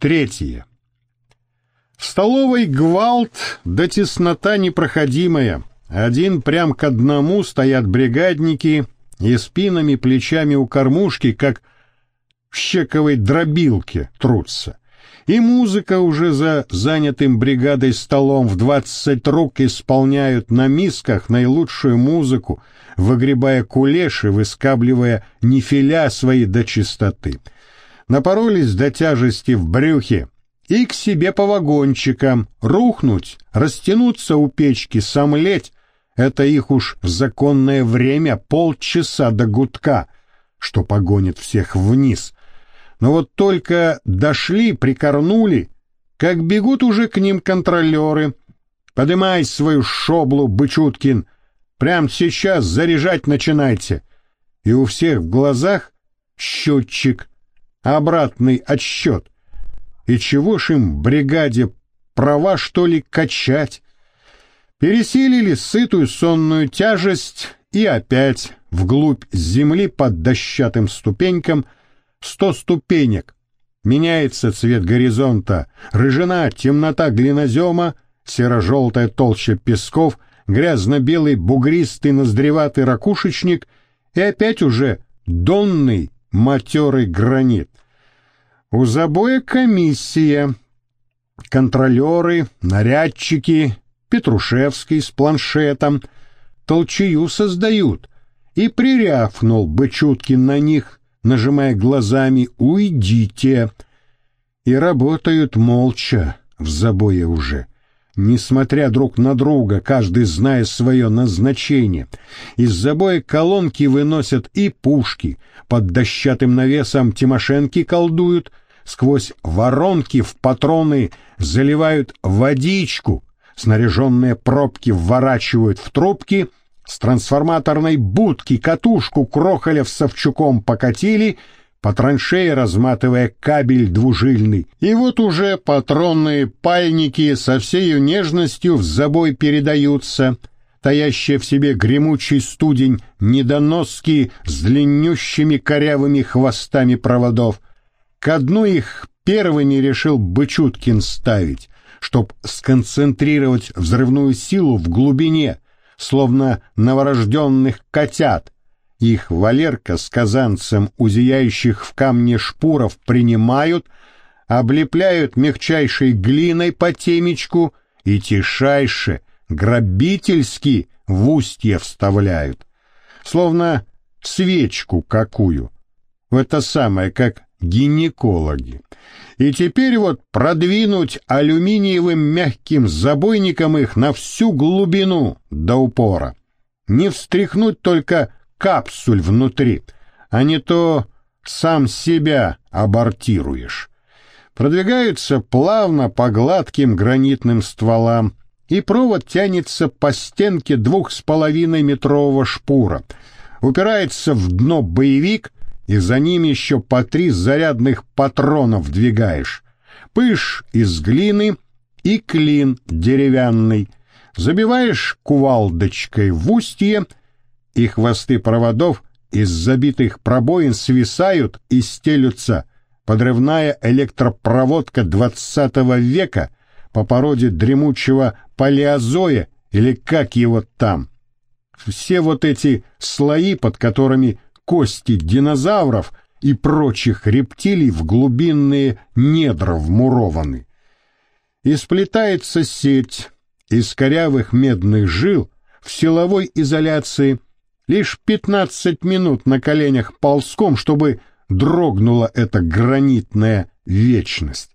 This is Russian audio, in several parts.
Третье. В столовой гвалт да теснота непроходимая. Один прям к одному стоят бригадники и спинами, плечами у кормушки, как в щековой дробилке трутся. И музыка уже за занятым бригадой столом в двадцать рук исполняют на мисках наилучшую музыку, выгребая кулеши, выскабливая нефиля свои до чистоты. Напоролись до тяжести в брюхе, и к себе по вагончикам, рухнуть, растянуться у печки, сомлеть — это их уж законное время полчаса до гудка, что погонит всех вниз. Но вот только дошли, прикорнули, как бегут уже к ним контролеры. Подымай свою шоблу, Бычуткин, прямо сейчас заряжать начинайте. И у всех в глазах счетчик, обратный отсчет — и чего ж им, бригаде, права, что ли, качать? Пересилили сытую сонную тяжесть и опять вглубь земли под дощатым ступенькам сто ступенек. Меняется цвет горизонта, рыжина, темнота глинозема, серо-желтая толща песков, грязно-белый бугристый ноздреватый ракушечник и опять уже донный матерый гранит. У забоя комиссия. Контролеры, нарядчики, Петрушевский с планшетом толчую создают. И прирявкнул Бычуткин на них, нажимая глазами «Уйдите!» И работают молча в забое уже несмотря друг на друга, каждый зная свое назначение. Из забоя колонки выносят и пушки, под дощатым навесом Тимошенки колдуют, сквозь воронки в патроны заливают водичку, снаряженные пробки вворачивают в трубки, с трансформаторной будки катушку Крохоля с Савчуком покатили — по траншее разматывая кабель двужильный. И вот уже патронные пальники со всею нежностью в забой передаются, таящие в себе гремучий студень недоноски с длиннющими корявыми хвостами проводов. К одну их первыми решил Бычуткин ставить, чтоб сконцентрировать взрывную силу в глубине, словно новорожденных котят — их Валерка с казанцем у зияющих в камне шпуров принимают, облепляют мягчайшей глиной по темечку и тишайше, грабительски в устье вставляют, словно свечку какую. В это самое, как гинекологи. И теперь вот продвинуть алюминиевым мягким забойником их на всю глубину до упора. Не встряхнуть только капсуль внутри, а не то сам себя абортируешь. Продвигаются плавно по гладким гранитным стволам, и провод тянется по стенке двух с половиной метрового шпура. Упирается в дно боевик, и за ним еще по три зарядных патронов двигаешь. Пыш из глины и клин деревянный. Забиваешь кувалдочкой в устье — и хвосты проводов из забитых пробоин свисают и стелются. Подрывная электропроводка двадцатого века по породе дремучего палеозоя или как его там. Все вот эти слои, под которыми кости динозавров и прочих рептилий в глубинные недра вмурованы. И сплетается сеть из корявых медных жил в силовой изоляции – Лишь пятнадцать минут на коленях ползком, чтобы дрогнула эта гранитная вечность.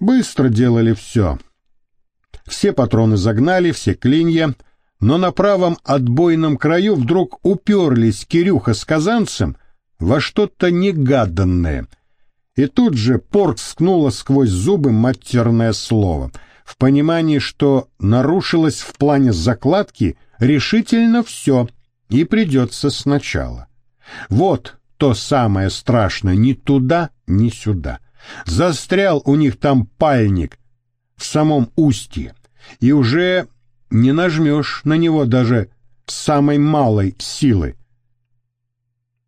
Быстро делали все. Все патроны загнали, все клинья, но на правом отбойном краю вдруг уперлись Кирюха с казанцем во что-то негаданное. И тут же поркскнуло сквозь зубы матерное слово, в понимании, что нарушилось в плане закладки решительно все — и придется сначала. Вот то самое страшное, ни туда, ни сюда. Застрял у них там пальник в самом устье, и уже не нажмешь на него даже самой малой силы.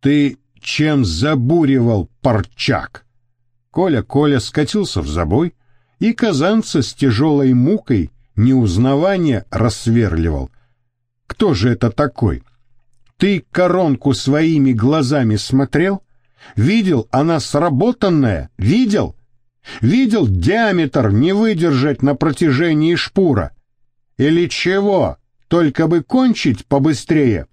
Ты чем забуривал, парчак? Коля-Коля скатился в забой, и казанца с тяжелой мукой неузнавания рассверливал. Кто же это такой? Ты коронку своими глазами смотрел? Видел, она сработанная? Видел? Видел диаметр не выдержать на протяжении шпура? Или чего? Только бы кончить побыстрее.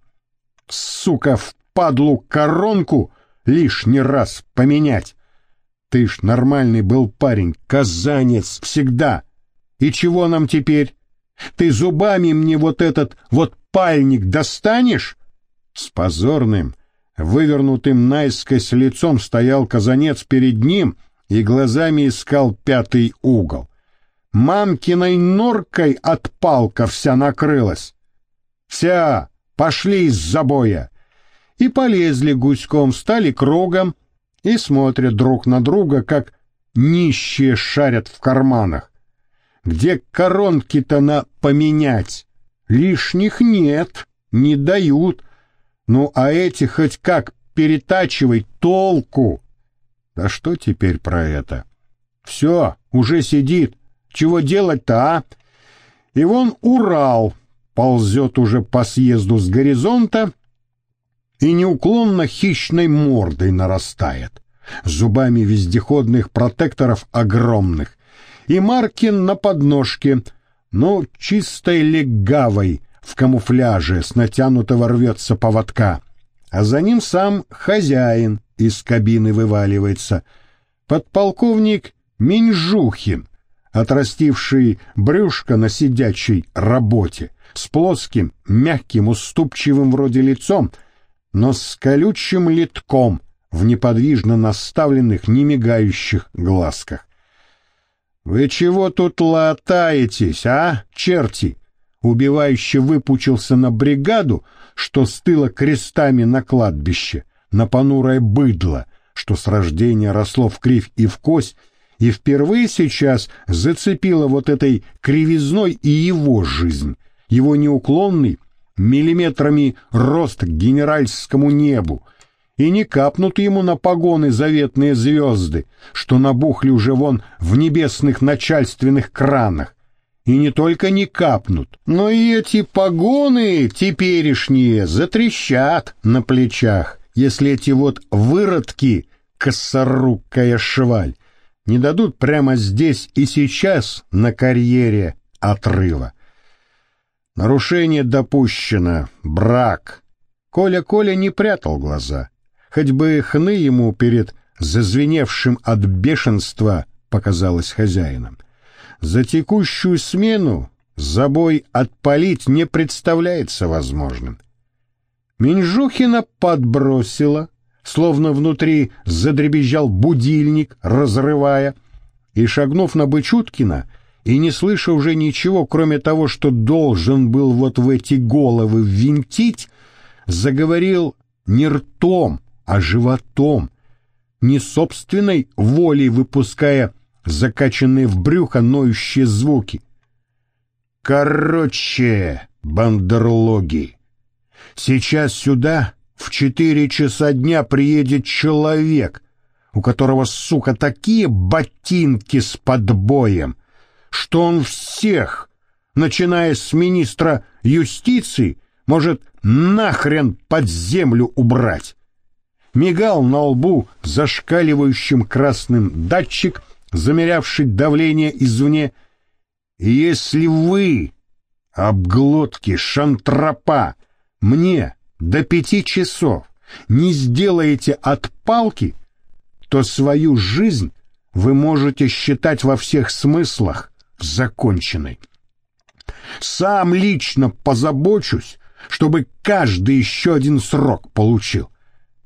Сука, впадлу коронку лишний раз поменять. Ты ж нормальный был парень, казанец, всегда. И чего нам теперь? Ты зубами мне вот этот вот пальник достанешь? С позорным, вывернутым наискось лицом стоял казанец перед ним и глазами искал пятый угол. Мамкиной норкой от палка вся накрылась. Вся, пошли из забоя. И полезли гуськом, стали кругом, и смотрят друг на друга, как нищие шарят в карманах. Где коронки-то на поменять? Лишних нет, не дают. Ну, а эти хоть как перетачивай толку. Да что теперь про это? Все, уже сидит. Чего делать-то, а? И вон Урал ползет уже по съезду с горизонта, и неуклонно хищной мордой нарастает, зубами вездеходных протекторов огромных, и Маркин на подножке, но чистой легавой в камуфляже с натянутого рвется поводка, а за ним сам хозяин из кабины вываливается, подполковник Минжухин, отрастивший брюшко на сидячей работе, с плоским, мягким, уступчивым вроде лицом — но с колючим литком в неподвижно наставленных, немигающих глазках. «Вы чего тут латаетесь, а, черти?» Убивающе выпучился на бригаду, что стыло крестами на кладбище, на понурое быдло, что с рождения росло в кривь и в кость, и впервые сейчас зацепило вот этой кривизной и его жизнь, его неуклонный, миллиметрами рост к генеральскому небу, и не капнут ему на погоны заветные звезды, что набухли уже вон в небесных начальственных кранах. И не только не капнут, но и эти погоны теперешние затрещат на плечах, если эти вот выродки, косорукая шваль, не дадут прямо здесь и сейчас на карьере отрыва. Нарушение допущено. Брак. Коля-Коля не прятал глаза. Хоть бы хны ему перед зазвеневшим от бешенства показалось хозяином. За текущую смену забой отпалить не представляется возможным. Минжухина подбросила, словно внутри задребезжал будильник, разрывая, и, шагнув на Бычуткина, и не слыша уже ничего, кроме того, что должен был вот в эти головы ввинтить, заговорил не ртом, а животом, не собственной волей выпуская закачанные в брюхо ноющие звуки. Короче, бандерлоги, сейчас сюда в четыре часа дня приедет человек, у которого, сука, такие ботинки с подбоем — что он всех, начиная с министра юстиции, может нахрен под землю убрать. Мигал на лбу зашкаливающим красным датчик, замерявший давление извне. если вы, обглотки шантропа, мне до пяти часов не сделаете от палки, то свою жизнь вы можете считать во всех смыслах законченной. Сам лично позабочусь, чтобы каждый еще один срок получил.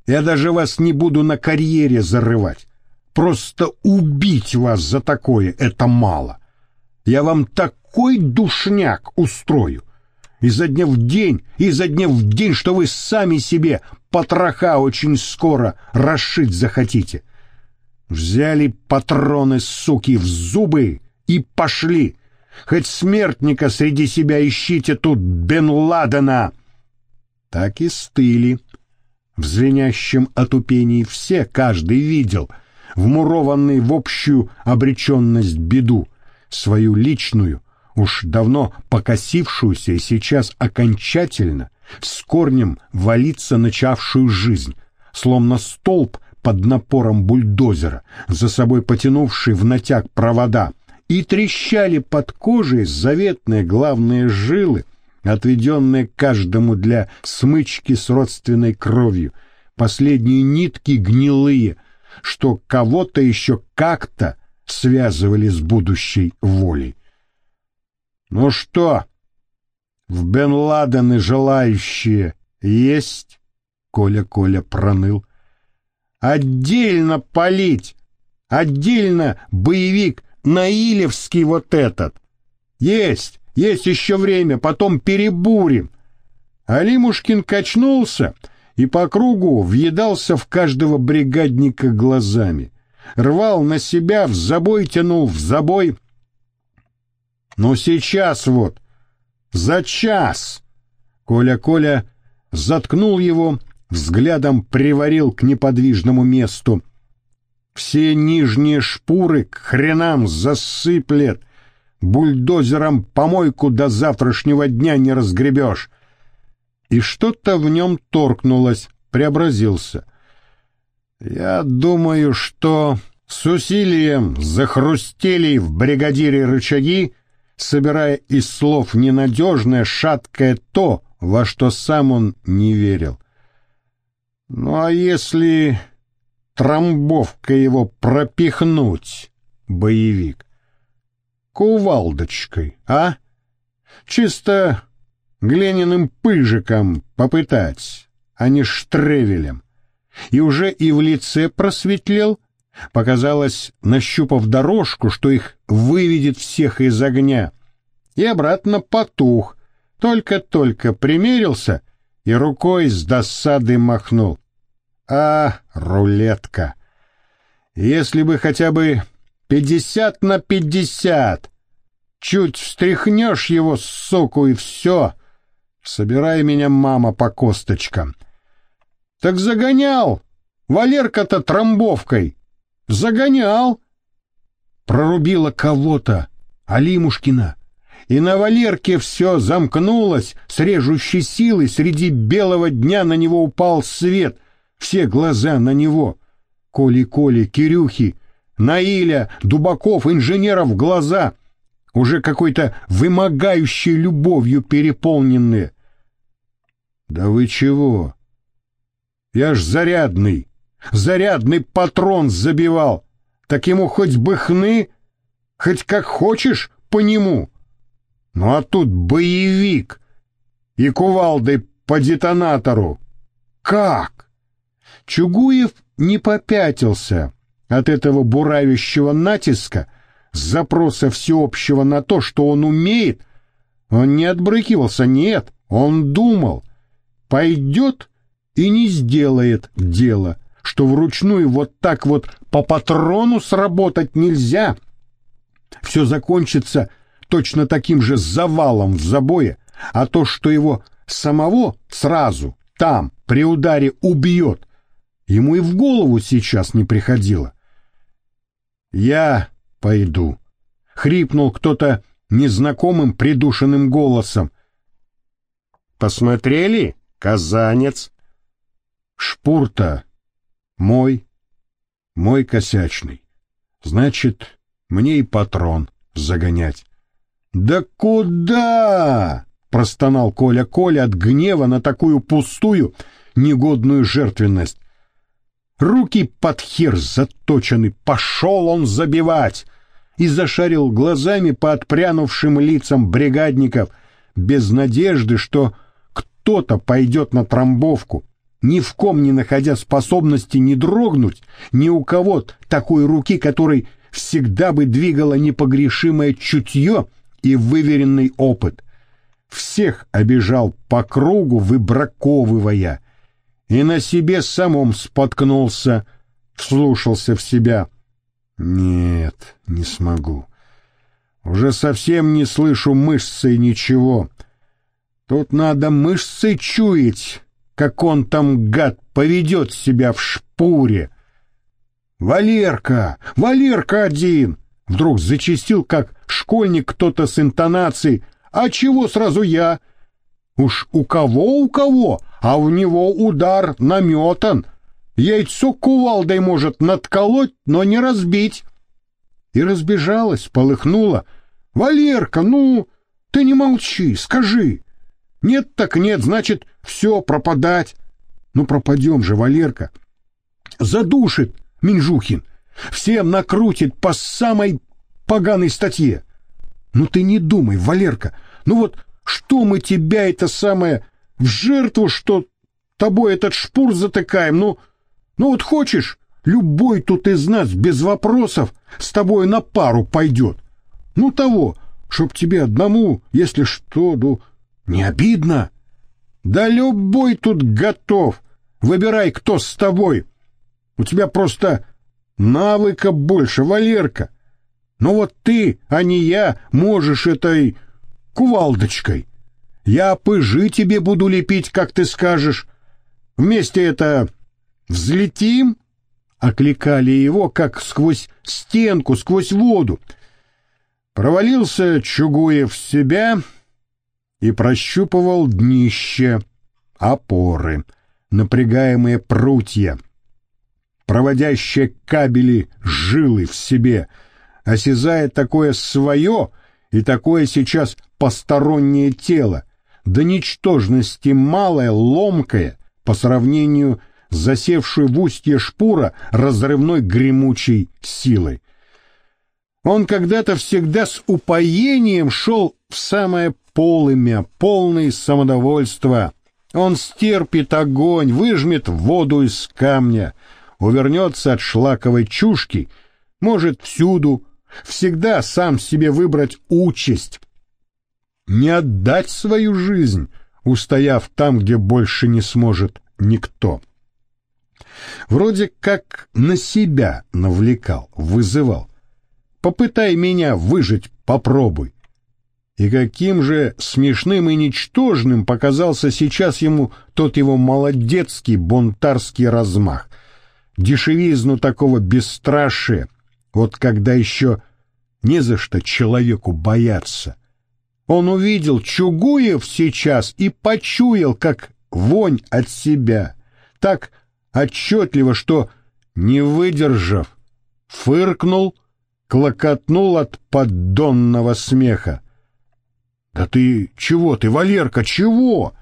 Я даже вас не буду на карьере зарывать. Просто убить вас за такое — это мало. Я вам такой душняк устрою. Изо дня в день, изо дня в день, что вы сами себе потроха очень скоро расшить захотите. Взяли патроны, суки, в зубы и пошли. Хоть смертника среди себя ищите тут, Бен Ладена. Так и стыли. В звенящем отупении все, каждый видел. Вмурованный в общую обреченность беду, свою личную, уж давно покосившуюся и сейчас окончательно, с корнем валиться начавшую жизнь, словно столб под напором бульдозера, за собой потянувший в натяг провода, и трещали под кожей заветные главные жилы, отведенные каждому для смычки с родственной кровью, последние нитки гнилые, что кого-то еще как-то связывали с будущей волей. «Ну что, в Бен Ладены желающие есть?» Коля-Коля проныл. «Отдельно полить! Отдельно боевик Наилевский вот этот! Есть! Есть еще время, потом перебурим!» Алимушкин качнулся и по кругу въедался в каждого бригадника глазами. Рвал на себя, в забой тянул, в забой. «Ну сейчас вот! За час!» Коля-Коля заткнул его, взглядом приварил к неподвижному месту. Все нижние шпуры к хренам засыплет. Бульдозером помойку до завтрашнего дня не разгребешь. И что-то в нем торкнулось, преобразился. Я думаю, что с усилием захрустели в бригадире рычаги, собирая из слов ненадежное, шаткое то, во что сам он не верил. Ну а если трамбовка его пропихнуть, боевик? Кувалдочкой, а? Чисто глиняным пыжиком попытать, а не штревелем. И уже и в лице просветлел, показалось, нащупав дорожку, что их выведет всех из огня, и обратно потух, только-только примерился и рукой с досады махнул. А, рулетка! Если бы хотя бы пятьдесят на пятьдесят! Чуть встряхнешь его, суку, и все. Собирай меня, мама, по косточкам. Так загонял! Валерка-то трамбовкой! Загонял! Прорубила кого-то, Алимушкина и на Валерке все замкнулось с режущей силой, среди белого дня на него упал свет, все глаза на него. Коли-коли, Кирюхи, Наиля, Дубаков, инженеров глаза, уже какой-то вымогающей любовью переполненные. Да вы чего? Я ж зарядный, зарядный патрон забивал, так ему хоть бы хны, хоть как хочешь по нему. Ну а тут боевик и кувалдой по детонатору. Как? Чугуев не попятился от этого буравящего натиска, запроса всеобщего на то, что он умеет. Он не отбрыкивался, нет, он думал. Пойдет и не сделает дело, что вручную вот так вот по патрону сработать нельзя. Все закончится точно таким же завалом в забое, а то, что его самого сразу там при ударе убьет, Ему и в голову сейчас не приходило. «Я пойду», — хрипнул кто-то незнакомым придушенным голосом. «Посмотрели, казанец?» «Шпурта мой, мой косячный. Значит, мне и патрон загонять». «Да куда?» — простонал Коля Коля от гнева на такую пустую, негодную жертвенность. Руки под хер заточены, пошел он забивать! И зашарил глазами по отпрянувшим лицам бригадников, без надежды, что кто-то пойдет на трамбовку, ни в ком не находя способности не дрогнуть, ни у кого такой руки, которой всегда бы двигало непогрешимое чутье и выверенный опыт. Всех обижал по кругу, выбраковывая — и на себе самом споткнулся, вслушался в себя. Нет, не смогу. Уже совсем не слышу мышцы и ничего. Тут надо мышцы чуять, как он там, гад, поведет себя в шпуре. Валерка! Валерка один! Вдруг зачистил, как школьник кто-то с интонацией. А чего сразу я? Уж у кого, у кого, а у него удар наметан. Яйцо кувалдой может надколоть, но не разбить. И разбежалась, полыхнула. Валерка, ну, ты не молчи, скажи. Нет так нет, значит, все, пропадать. Ну, пропадем же, Валерка. Задушит Минжухин. Всем накрутит по самой поганой статье. Ну ты не думай, Валерка, ну вот что мы тебя это самое в жертву, что тобой этот шпур затыкаем, ну, ну вот хочешь, любой тут из нас без вопросов с тобой на пару пойдет. Ну того, чтоб тебе одному, если что, ну, не обидно. Да любой тут готов. Выбирай, кто с тобой. У тебя просто навыка больше, Валерка. Но вот ты, а не я, можешь этой кувалдочкой. Я пыжи тебе буду лепить, как ты скажешь. Вместе это взлетим?» Окликали его, как сквозь стенку, сквозь воду. Провалился Чугуев в себя и прощупывал днище, опоры, напрягаемые прутья, проводящие кабели жилы в себе, осязая такое свое и такое сейчас постороннее тело, до ничтожности малое, ломкое, по сравнению с засевшей в устье шпура разрывной гремучей силой. Он когда-то всегда с упоением шел в самое полымя, полный самодовольства. Он стерпит огонь, выжмет воду из камня, увернется от шлаковой чушки, может всюду, всегда сам себе выбрать участь. Не отдать свою жизнь, устояв там, где больше не сможет никто. Вроде как на себя навлекал, вызывал. Попытай меня выжить, попробуй. И каким же смешным и ничтожным показался сейчас ему тот его молодецкий бунтарский размах. Дешевизну такого бесстрашия, вот когда еще не за что человеку бояться. Он увидел Чугуев сейчас и почуял, как вонь от себя, так отчетливо, что, не выдержав, фыркнул, клокотнул от поддонного смеха. «Да ты чего ты, Валерка, чего?»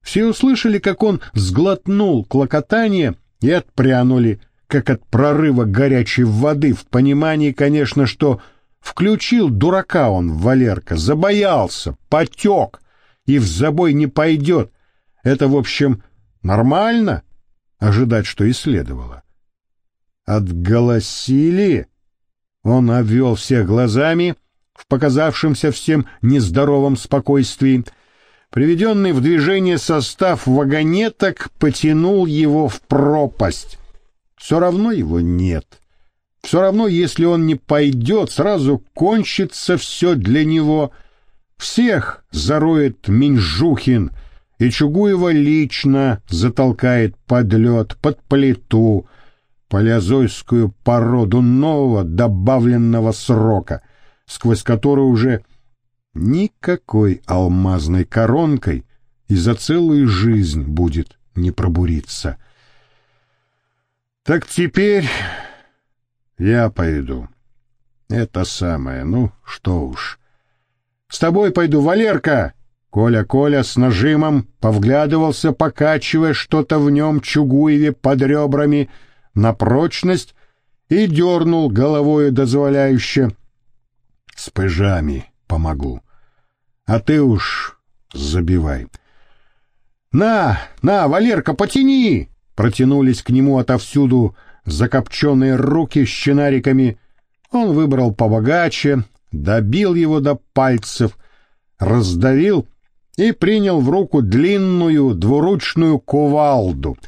Все услышали, как он сглотнул клокотание и отпрянули, как от прорыва горячей воды, в понимании, конечно, что включил дурака он, Валерка, забоялся, потек и в забой не пойдет. Это, в общем, нормально, ожидать, что и следовало. Отголосили? Он обвел всех глазами — в показавшемся всем нездоровом спокойствии. Приведенный в движение состав вагонеток потянул его в пропасть. Все равно его нет. Все равно, если он не пойдет, сразу кончится все для него. Всех зароет Минжухин, и Чугуева лично затолкает под лед, под плиту, палеозойскую породу нового добавленного срока — сквозь которую уже никакой алмазной коронкой и за целую жизнь будет не пробуриться. Так теперь я пойду. Это самое, ну, что уж. С тобой пойду, Валерка! Коля-Коля с нажимом повглядывался, покачивая что-то в нем Чугуеве под ребрами на прочность и дернул головою дозволяюще с пыжами помогу. А ты уж забивай. «На, на, Валерка, потяни!» Протянулись к нему отовсюду закопченные руки с чинариками. Он выбрал побогаче, добил его до пальцев, раздавил и принял в руку длинную двуручную кувалду.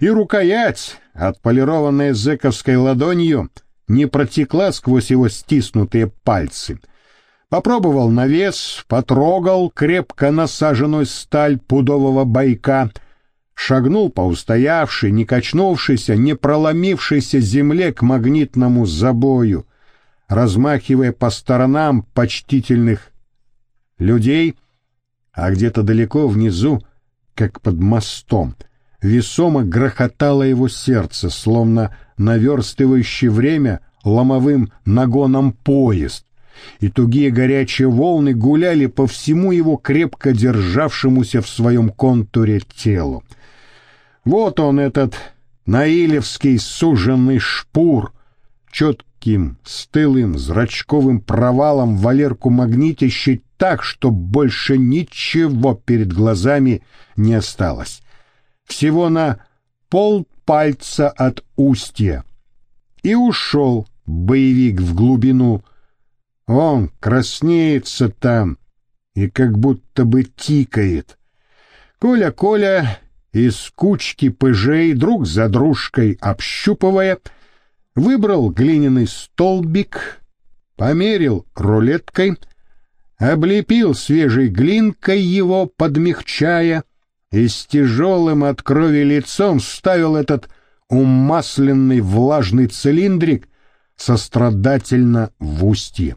И рукоять, отполированная зэковской ладонью, не протекла сквозь его стиснутые пальцы. Попробовал на вес, потрогал крепко насаженную сталь пудового бойка, шагнул по устоявшей, не качнувшейся, не проломившейся земле к магнитному забою, размахивая по сторонам почтительных людей, а где-то далеко внизу, как под мостом, весомо грохотало его сердце, словно наверстывающий время ломовым нагоном поезд, и тугие горячие волны гуляли по всему его крепко державшемуся в своем контуре телу. Вот он, этот наилевский суженный шпур, четким, стылым, зрачковым провалом Валерку магнитящий так, что больше ничего перед глазами не осталось. Всего на полпальца от устья. И ушел боевик в глубину. Он краснеется там и как будто бы тикает. Коля, Коля из кучки пыжей друг за дружкой общупывая, выбрал глиняный столбик, померил рулеткой, облепил свежей глинкой его, подмягчая, и с тяжелым от крови лицом ставил этот умасленный влажный цилиндрик сострадательно в устье,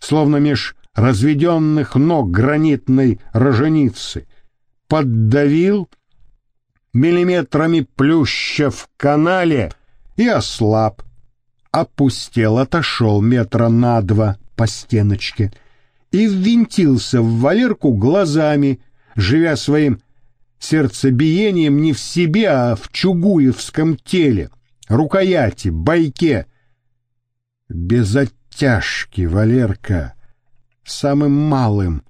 словно меж разведенных ног гранитной роженицы, поддавил миллиметрами плюща в канале и ослаб, опустел, отошел метра на два по стеночке и ввинтился в Валерку глазами, живя своим сердцебиением не в себе, а в чугуевском теле, рукояти, байке. Без оттяжки, Валерка, самым малым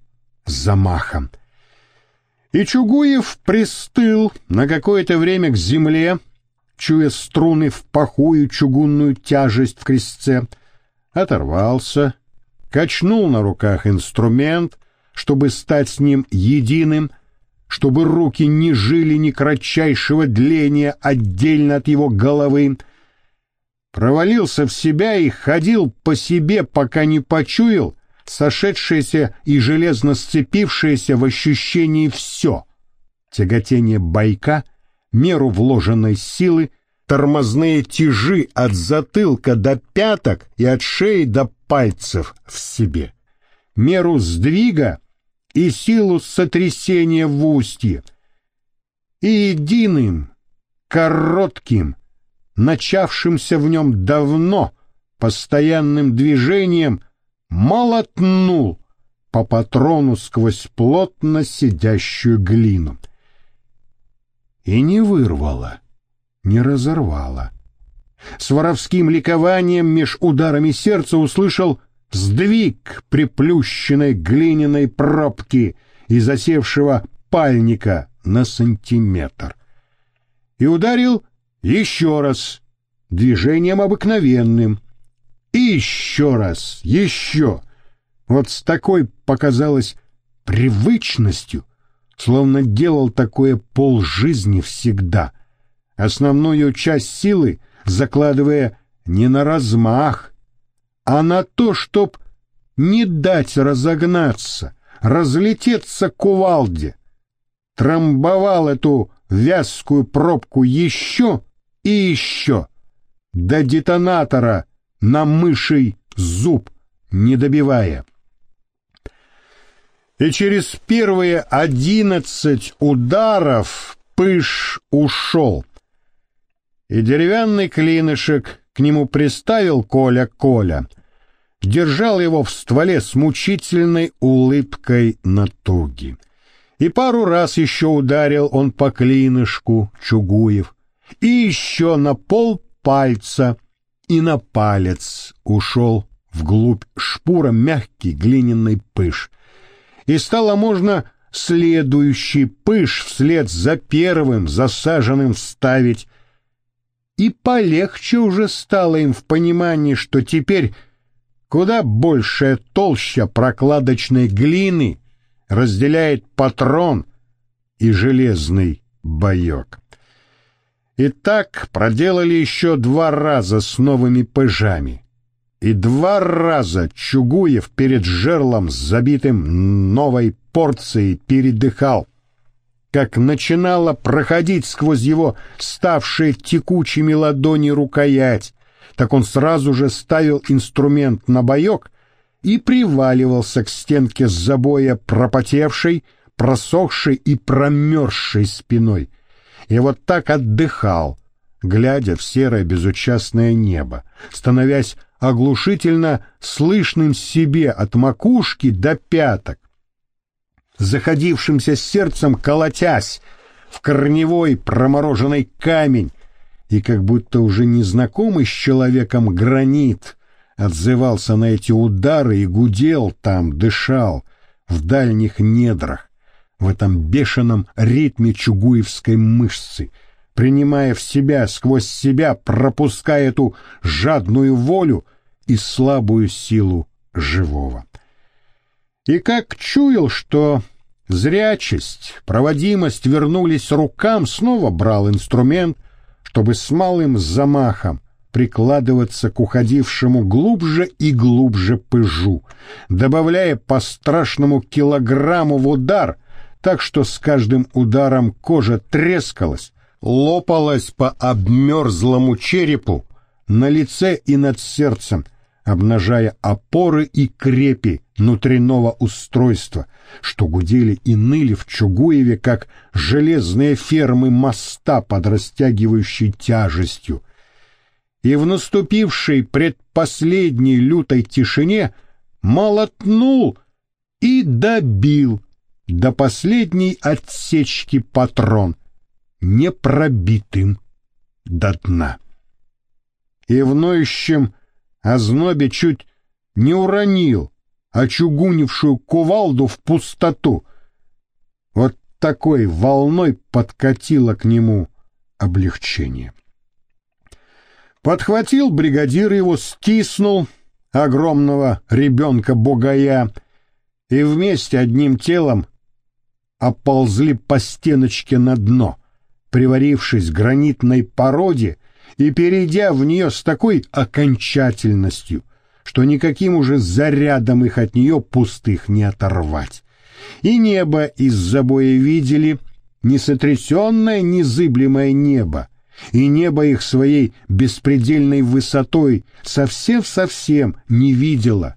замахом. И Чугуев пристыл на какое-то время к земле, чуя струны в пахую чугунную тяжесть в крестце, оторвался, качнул на руках инструмент, чтобы стать с ним единым, чтобы руки не жили ни кратчайшего дления отдельно от его головы, провалился в себя и ходил по себе, пока не почуял сошедшееся и железно сцепившееся в ощущении все — тяготение байка, меру вложенной силы, тормозные тяжи от затылка до пяток и от шеи до пальцев в себе, меру сдвига и силу сотрясения в устье, и единым, коротким, начавшимся в нем давно, постоянным движением молотнул по патрону сквозь плотно сидящую глину. И не вырвало, не разорвало. С воровским ликованием меж ударами сердца услышал сдвиг приплющенной глиняной пробки и засевшего пальника на сантиметр. И ударил еще раз, движением обыкновенным. И еще раз, еще. Вот с такой показалось привычностью, словно делал такое полжизни всегда, основную часть силы закладывая не на размах, а на то, чтоб не дать разогнаться, разлететься кувалде. Трамбовал эту вязкую пробку еще и еще, до детонатора на мышей зуб не добивая. И через первые одиннадцать ударов пыш ушел. И деревянный клинышек к нему приставил Коля Коля, держал его в стволе с мучительной улыбкой натуги. И пару раз еще ударил он по клинышку Чугуев, и еще на пол пальца, и на палец ушел вглубь шпура мягкий глиняный пыш. И стало можно следующий пыш вслед за первым засаженным ставить. И полегче уже стало им в понимании, что теперь куда большая толща прокладочной глины разделяет патрон и железный боек. И так проделали еще два раза с новыми пыжами. И два раза Чугуев перед жерлом с забитым новой порцией передыхал. как начинала проходить сквозь его ставшие текучими ладони рукоять, так он сразу же ставил инструмент на боек и приваливался к стенке с забоя пропотевшей, просохшей и промерзшей спиной. И вот так отдыхал, глядя в серое безучастное небо, становясь оглушительно слышным себе от макушки до пяток, заходившимся сердцем колотясь в корневой промороженный камень, и как будто уже незнакомый с человеком гранит отзывался на эти удары и гудел там, дышал, в дальних недрах, в этом бешеном ритме чугуевской мышцы, принимая в себя, сквозь себя, пропуская эту жадную волю и слабую силу живого. И как чуял, что зрячесть, проводимость вернулись рукам, снова брал инструмент, чтобы с малым замахом прикладываться к уходившему глубже и глубже пыжу, добавляя по страшному килограмму в удар, так что с каждым ударом кожа трескалась, лопалась по обмерзлому черепу, на лице и над сердцем, обнажая опоры и крепи внутреннего устройства, что гудели и ныли в Чугуеве, как железные фермы моста под растягивающей тяжестью. И в наступившей предпоследней лютой тишине молотнул и добил до последней отсечки патрон, не пробитым до дна. И в ноющем ознобе чуть не уронил очугунившую кувалду в пустоту. Вот такой волной подкатило к нему облегчение. Подхватил бригадир его, стиснул огромного ребенка-богая, и вместе одним телом оползли по стеночке на дно, приварившись к гранитной породе и перейдя в нее с такой окончательностью, что никаким уже зарядом их от нее пустых не оторвать. И небо из забоя видели, не сотрясенное, незыблемое небо, и небо их своей беспредельной высотой совсем-совсем не видело,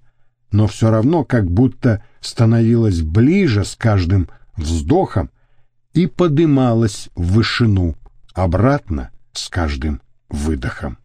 но все равно как будто становилось ближе с каждым вздохом и подымалось в вышину, обратно с каждым выдохом.